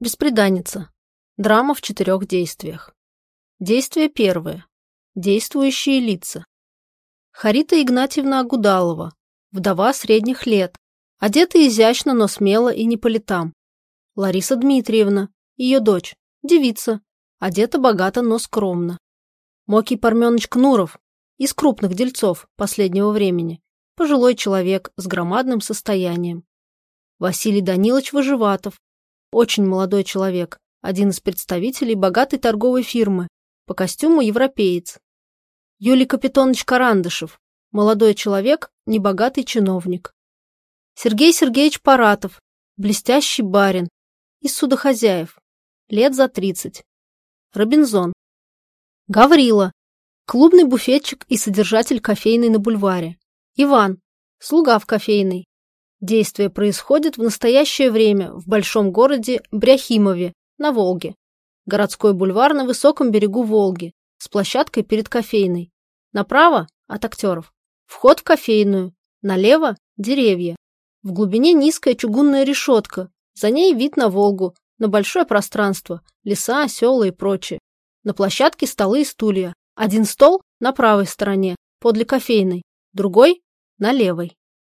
Беспреданница. Драма в четырех действиях. Действие первое. Действующие лица. Харита Игнатьевна Агудалова, вдова средних лет, одета изящно, но смело и не по летам. Лариса Дмитриевна, ее дочь, девица, одета богато, но скромно. Мокий Парменыч Кнуров, из крупных дельцов последнего времени, пожилой человек с громадным состоянием. Василий Данилович Выживатов, очень молодой человек, один из представителей богатой торговой фирмы, по костюму европеец. Юлий Капитонович Карандышев, молодой человек, небогатый чиновник. Сергей Сергеевич Паратов, блестящий барин, из судохозяев, лет за тридцать. Робинзон. Гаврила, клубный буфетчик и содержатель кофейной на бульваре. Иван, слуга в кофейной. Действие происходит в настоящее время в большом городе Бряхимове на Волге. Городской бульвар на высоком берегу Волги с площадкой перед кофейной. Направо от актеров вход в кофейную, налево деревья. В глубине низкая чугунная решетка, за ней вид на Волгу, на большое пространство, леса, села и прочее. На площадке столы и стулья. Один стол на правой стороне, подле кофейной, другой на левой.